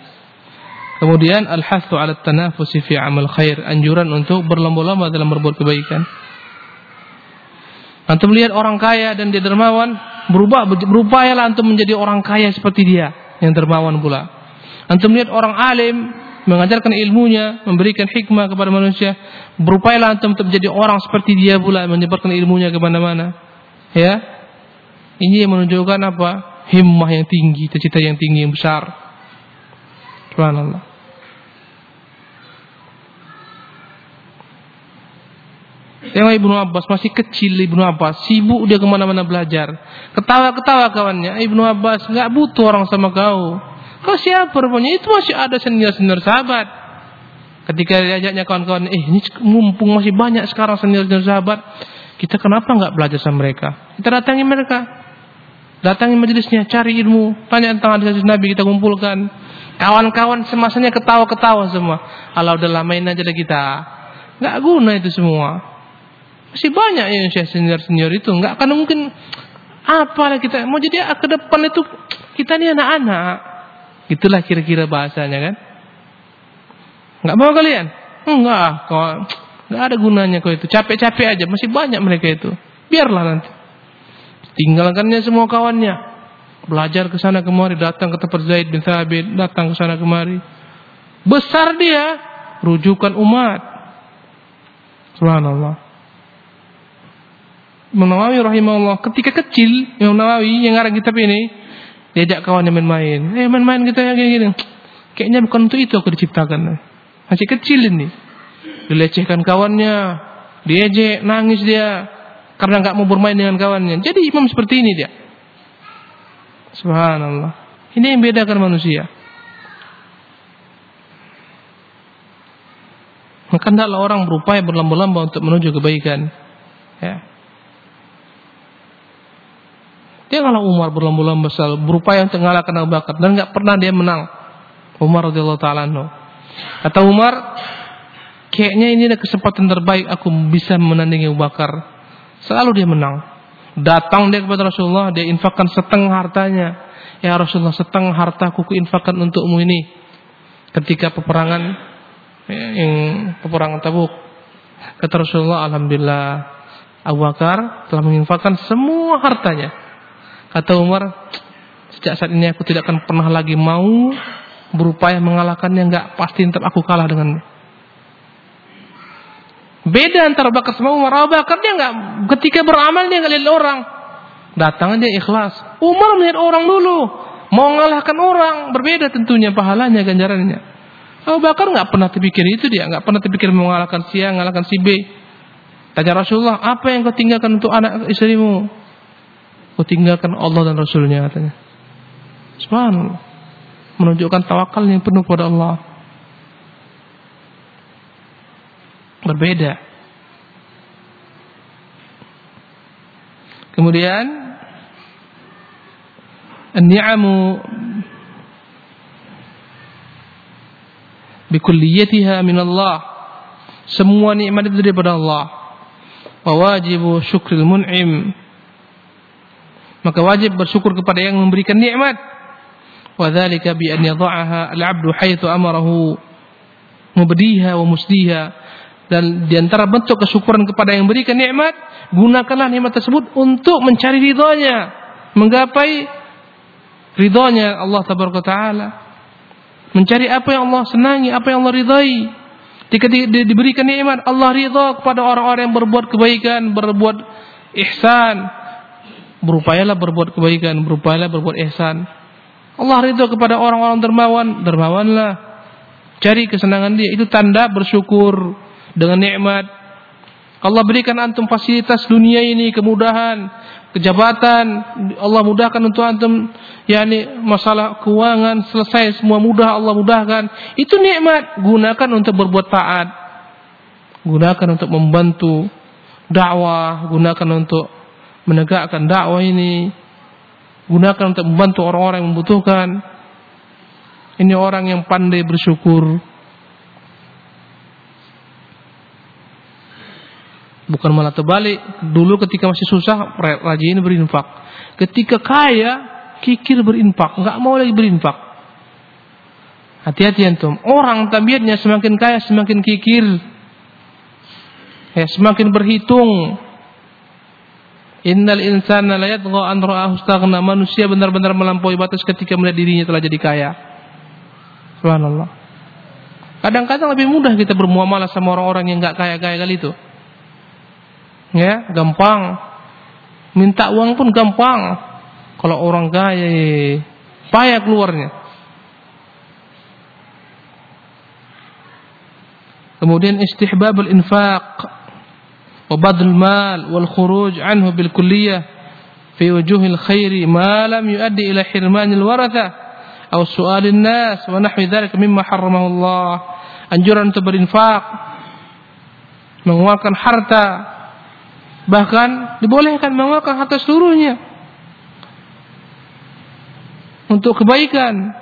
Speaker 1: Kemudian al-hathu 'ala tanafusi fi 'amal khair, anjuran untuk berlomba-lomba dalam berbuat kebaikan. Antum melihat orang kaya dan dia dermawan, berubah berupayalah antum menjadi orang kaya seperti dia yang dermawan pula. Antum lihat orang alim mengajarkan ilmunya, memberikan hikmah kepada manusia, berupayalah antum untuk menjadi orang seperti dia pula menyebarkan ilmunya ke mana-mana. Ya. Ini yang menunjukkan apa? Himmah yang tinggi, cita-cita yang tinggi yang besar. Subhanallah. Yang Ibnu Abbas masih kecil Ibnu Abbas sibuk dia ke mana-mana belajar. Ketawa-ketawa kawannya. Ibnu Abbas nggak butuh orang sama kau. Kau siapa rupanya? Itu masih ada senior-senior sahabat. Ketika diajaknya kawan-kawan, eh ini mumpung masih banyak sekarang senior-senior sahabat, kita kenapa nggak belajar sama mereka? Kita datangi mereka, datangi majelisnya, cari ilmu, tanya tentang hadis Nabi kita kumpulkan. Kawan-kawan semasanya ketawa-ketawa semua. Allah udah lamain aja kita. Nggak guna itu semua. Masih banyak yang senior-senior itu. Nggak akan mungkin apalah kita mau jadi ke depan itu kita ini anak-anak. Itulah kira-kira bahasanya kan. Nggak mau kalian? Enggak, kok nggak ada gunanya kok itu. Capek-capek aja, masih banyak mereka itu. Biarlah nanti. Tinggalkannya semua kawannya. Belajar ke sana kemari, datang ke tempat Zaid bin Thabit, datang ke sana kemari. Besar dia, rujukan umat. Subhanallah. Imam Nawawi rahimahullah ketika kecil Imam Nawawi yang ngarang kitab ini diajak kawannya main-main. Eh main-main kita yang kayak gini. Kayaknya bukan untuk itu aku diciptakan. Masih kecil ini. Dilecehkan kawannya, diejek, nangis dia karena nggak mau bermain dengan kawannya. Jadi imam seperti ini dia. Subhanallah. Ini yang bedakan manusia. Maka hendaklah orang berupaya berlomba-lomba untuk menuju kebaikan. Ya. Dia ngalah Umar berlomba-lomba berupaya untuk mengalahkan Abu Bakar dan nggak pernah dia menang. Umar radhiyallahu taala Kata Umar, kayaknya ini adalah kesempatan terbaik aku bisa menandingi Abu Bakar. Selalu dia menang. Datang dia kepada Rasulullah, dia infakkan setengah hartanya. Ya Rasulullah, setengah hartaku kuinfakkan untukmu ini. Ketika peperangan ya, yang peperangan Tabuk. Kata Rasulullah, alhamdulillah Abu Bakar telah menginfakkan semua hartanya Kata Umar, sejak saat ini aku tidak akan pernah lagi mau berupaya mengalahkannya, enggak pasti tetap aku kalah dengannya. Beda antara Bakar sama Umar. Abu Bakar dia enggak ketika beramal dia enggak lihat orang. Datang aja ikhlas. Umar melihat orang dulu. Mau mengalahkan orang berbeda tentunya pahalanya ganjarannya. Abu Bakar enggak pernah terpikir itu dia, enggak pernah terpikir mengalahkan si A, mengalahkan si B. Tanya Rasulullah, apa yang kau tinggalkan untuk anak istrimu? Kau tinggalkan Allah dan Rasulnya katanya. Subhanallah. menunjukkan tawakal yang penuh kepada Allah. Berbeda. Kemudian an-ni'amu bikulliyatiha min Allah. Semua nikmat itu daripada Allah. Wa wajibu syukril mun'im. Maka wajib bersyukur kepada yang memberikan nikmat. Wa dzalika bi an yadha'aha al-'abdu haitsu amarahu mubdiha wa musdiha. Dan di antara bentuk kesyukuran kepada yang memberikan nikmat, gunakanlah nikmat tersebut untuk mencari ridhonya, menggapai ridhonya Allah taala Mencari apa yang Allah senangi, apa yang Allah ridhai. Jika di, di, diberikan nikmat, Allah ridha kepada orang-orang yang berbuat kebaikan, berbuat ihsan. Berupayalah berbuat kebaikan, berupayalah berbuat ihsan. Allah ridha kepada orang-orang dermawan, dermawanlah. Cari kesenangan dia, itu tanda bersyukur dengan nikmat. Allah berikan antum fasilitas dunia ini, kemudahan, kejabatan, Allah mudahkan untuk antum yakni masalah keuangan selesai semua mudah Allah mudahkan. Itu nikmat, gunakan untuk berbuat taat. Gunakan untuk membantu dakwah, gunakan untuk menegakkan dakwah ini. Gunakan untuk membantu orang-orang yang membutuhkan. Ini orang yang pandai bersyukur. Bukan malah terbalik. Dulu ketika masih susah, rajin berinfak. Ketika kaya, kikir berinfak. Enggak mau lagi berinfak. Hati-hati antum. Orang tabiatnya semakin kaya, semakin kikir. Ya, semakin berhitung. Innal insana la yatgha an ra'ahu istaghna. Manusia benar-benar melampaui batas ketika melihat dirinya telah jadi kaya. Subhanallah. Kadang-kadang lebih mudah kita bermuamalah sama orang-orang yang enggak kaya-kaya kali itu ya gampang minta uang pun gampang kalau orang kaya payah keluarnya kemudian istihbabul infaq khuruj anhu bil kulliyah fi wujuhil khairi ma lam yuaddi ila hirmanil waratha atau su'alin nas wa nahwi dzalika mimma harramahu Allah anjuran untuk berinfak mengeluarkan harta Bahkan dibolehkan mengeluarkan harta seluruhnya untuk kebaikan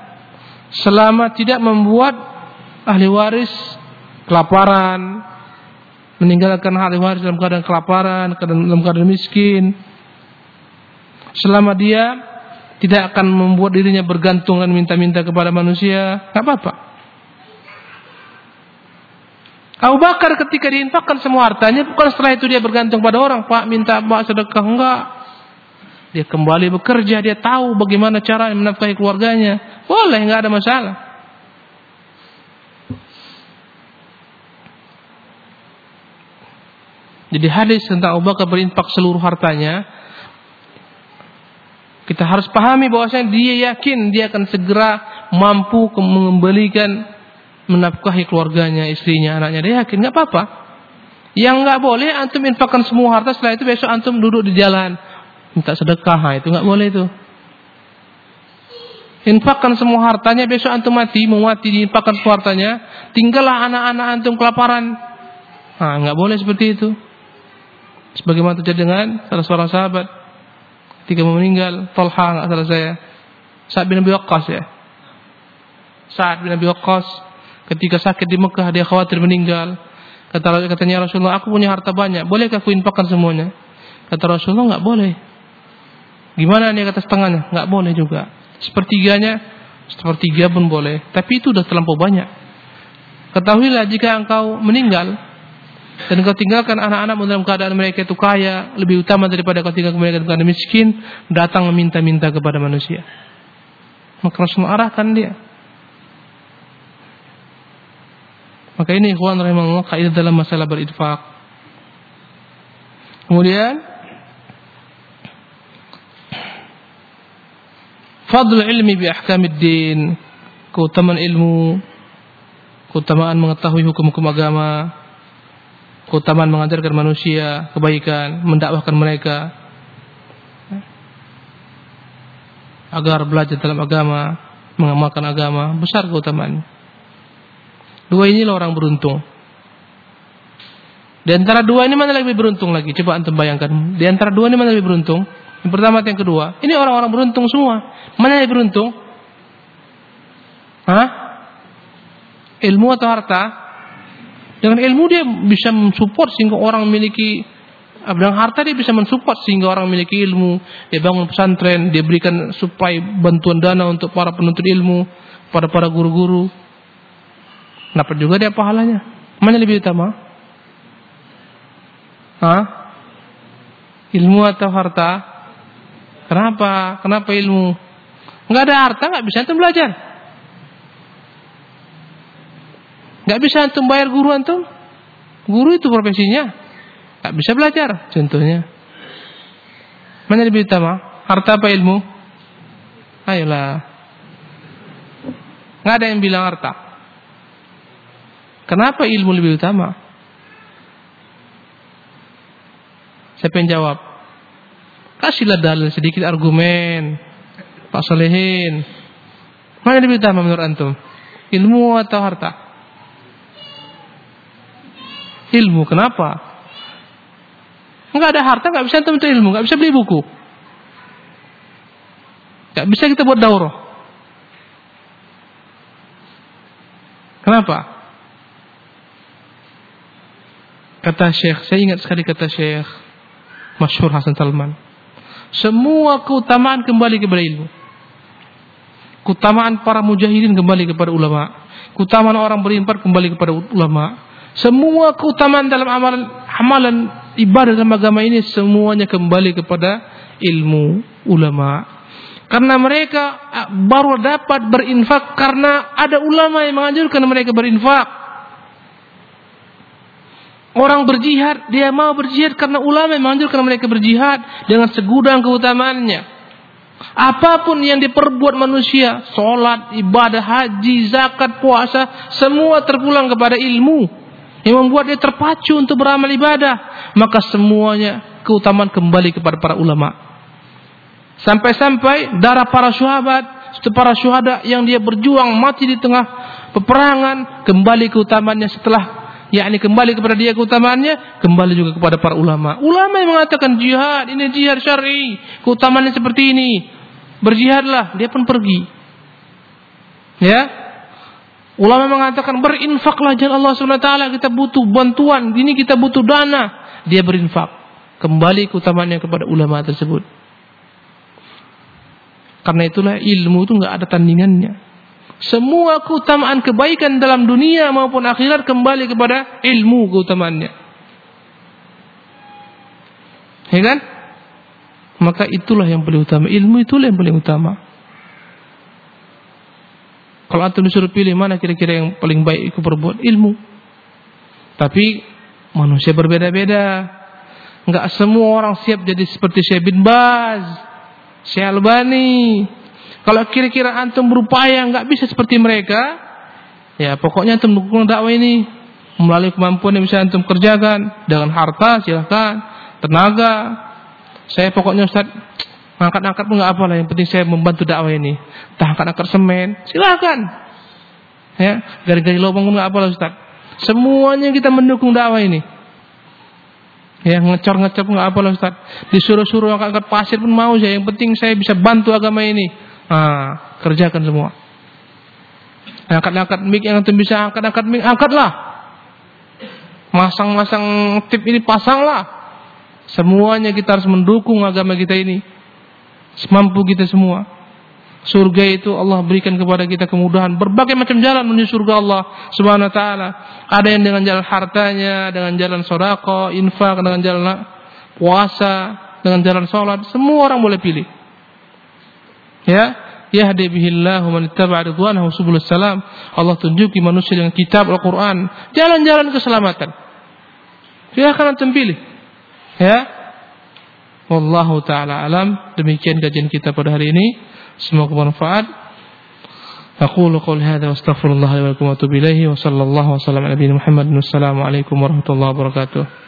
Speaker 1: selama tidak membuat ahli waris kelaparan, meninggalkan ahli waris dalam keadaan kelaparan, dalam keadaan miskin. Selama dia tidak akan membuat dirinya bergantung dan minta-minta kepada manusia, tak apa-apa. Abu Bakar ketika diinfakkan semua hartanya bukan setelah itu dia bergantung pada orang, Pak minta Pak sedekah enggak. Dia kembali bekerja, dia tahu bagaimana cara menafkahi keluarganya. Boleh, enggak ada masalah. Jadi hadis tentang Abu Bakar berinfak seluruh hartanya kita harus pahami bahwasanya dia yakin dia akan segera mampu mengembalikan menafkahi keluarganya, istrinya, anaknya. Dia yakin nggak apa-apa. Yang nggak boleh antum infakkan semua harta setelah itu besok antum duduk di jalan minta sedekah, itu nggak boleh itu. Infakkan semua hartanya besok antum mati, mau mati diinfakkan semua hartanya, tinggallah anak-anak antum kelaparan. Nah, nggak boleh seperti itu. Sebagaimana terjadi dengan salah seorang sahabat ketika meninggal, Tolha nggak salah saya, Sa'ad bin Abi Waqqas ya. Sa'ad bin Abi Waqqas Ketika sakit di Mekah dia khawatir meninggal. Kata katanya Rasulullah, aku punya harta banyak, bolehkah aku infakkan semuanya? Kata Rasulullah, nggak boleh. Gimana nih kata setengahnya? Nggak boleh juga. Sepertiganya, sepertiga pun boleh. Tapi itu sudah terlampau banyak. Ketahuilah jika engkau meninggal dan kau tinggalkan anak-anak dalam keadaan mereka itu kaya, lebih utama daripada kau tinggalkan mereka dalam keadaan miskin, datang meminta-minta kepada manusia. Maka Rasulullah arahkan dia. Maka ini ikhwan rahimahullah kaidah dalam masalah berinfak. Kemudian fadl ilmi bi ahkamid din, keutamaan ilmu, keutamaan mengetahui hukum-hukum agama, keutamaan mengajarkan manusia kebaikan, mendakwahkan mereka agar belajar dalam agama. mengamalkan agama, besar keutamaannya. Dua inilah orang beruntung. Di antara dua ini mana lebih beruntung lagi? Coba antum bayangkan. Di antara dua ini mana lebih beruntung? Yang pertama atau yang kedua? Ini orang-orang beruntung semua. Mana yang beruntung? Hah? Ilmu atau harta? Dengan ilmu dia bisa mensupport sehingga orang memiliki dengan harta dia bisa mensupport sehingga orang memiliki ilmu. Dia bangun pesantren, dia berikan supaya bantuan dana untuk para penuntut ilmu, pada para guru-guru. Kenapa juga dia pahalanya? Mana lebih utama? Hah? Ilmu atau harta? Kenapa? Kenapa ilmu? Enggak ada harta, enggak bisa antum belajar. Enggak bisa antum bayar guru antum. Guru itu profesinya. Tak bisa belajar contohnya. Mana lebih utama? Harta apa ilmu? Ayolah. Nggak ada yang bilang harta. Kenapa ilmu lebih utama? Siapa yang jawab? Kasihlah dalil sedikit argumen. Pak Solehin. Mana lebih utama menurut antum? Ilmu atau harta? Ilmu. Kenapa? Enggak ada harta, enggak bisa tentu ilmu, enggak bisa beli buku. Enggak bisa kita buat daurah. Kenapa? Kata Syekh, saya ingat sekali kata Syekh Masyhur Hasan Salman. Semua keutamaan kembali kepada ilmu. Keutamaan para mujahidin kembali kepada ulama. Keutamaan orang berinfak kembali kepada ulama. Semua keutamaan dalam amalan amalan ibadah dalam agama ini semuanya kembali kepada ilmu ulama. Karena mereka ah, baru dapat berinfak karena ada ulama yang menganjurkan mereka berinfak. Orang berjihad, dia mau berjihad karena ulama yang menganjurkan mereka berjihad dengan segudang keutamaannya. Apa pun yang diperbuat manusia, sholat, ibadah, haji, zakat, puasa, semua terpulang kepada ilmu yang membuat dia terpacu untuk beramal ibadah, maka semuanya keutamaan kembali kepada para ulama. Sampai-sampai darah para sahabat, para syuhada yang dia berjuang mati di tengah peperangan, kembali keutamaannya setelah yakni kembali kepada dia keutamaannya, kembali juga kepada para ulama. Ulama yang mengatakan jihad, ini jihad syar'i, keutamaannya seperti ini. Berjihadlah, dia pun pergi. Ya, Ulama mengatakan berinfaklah jalan Allah SWT kita butuh bantuan, ini kita butuh dana. Dia berinfak. Kembali keutamaannya kepada ulama tersebut. Karena itulah ilmu itu nggak ada tandingannya. Semua keutamaan kebaikan dalam dunia maupun akhirat kembali kepada ilmu keutamaannya. Ya kan? Maka itulah yang paling utama. Ilmu itulah yang paling utama. Kalau antum disuruh pilih mana kira-kira yang paling baik itu berbuat ilmu. Tapi manusia berbeda-beda. Enggak semua orang siap jadi seperti Syekh bin Baz, Syekh Albani. Kalau kira-kira antum berupaya enggak bisa seperti mereka, ya pokoknya antum dukung dakwah ini melalui kemampuan yang bisa antum kerjakan dengan harta silahkan, tenaga. Saya pokoknya Ustaz Angkat-angkat pun nggak apa lah, yang penting saya membantu dakwah ini. Tak angkat-angkat semen, silakan. Ya, gali-gali lubang pun nggak apa lah Ustaz. Semuanya kita mendukung dakwah ini. Ya, ngecor-ngecor nggak apa lah Ustaz. Disuruh-suruh angkat-angkat pasir pun mau saya. Yang penting saya bisa bantu agama ini. Ah, kerjakan semua. Angkat-angkat mic yang antum bisa angkat-angkat mic, angkatlah. Masang-masang tip ini pasanglah. Semuanya kita harus mendukung agama kita ini. Semampu kita semua. Surga itu Allah berikan kepada kita kemudahan berbagai macam jalan menuju surga Allah Subhanahu wa taala. Ada yang dengan jalan hartanya, dengan jalan sedekah, infak, dengan jalan puasa, dengan jalan salat, semua orang boleh pilih. Ya, yahdi bihillahu man ittaba'a ridwanahu salam. Allah tunjuki manusia dengan kitab Al-Qur'an, jalan-jalan keselamatan. Silahkan antum pilih. Ya, Wallahu taala alam. Demikian kajian kita pada hari ini. Semoga bermanfaat. Aku qouli hadza wa wabarakatuh.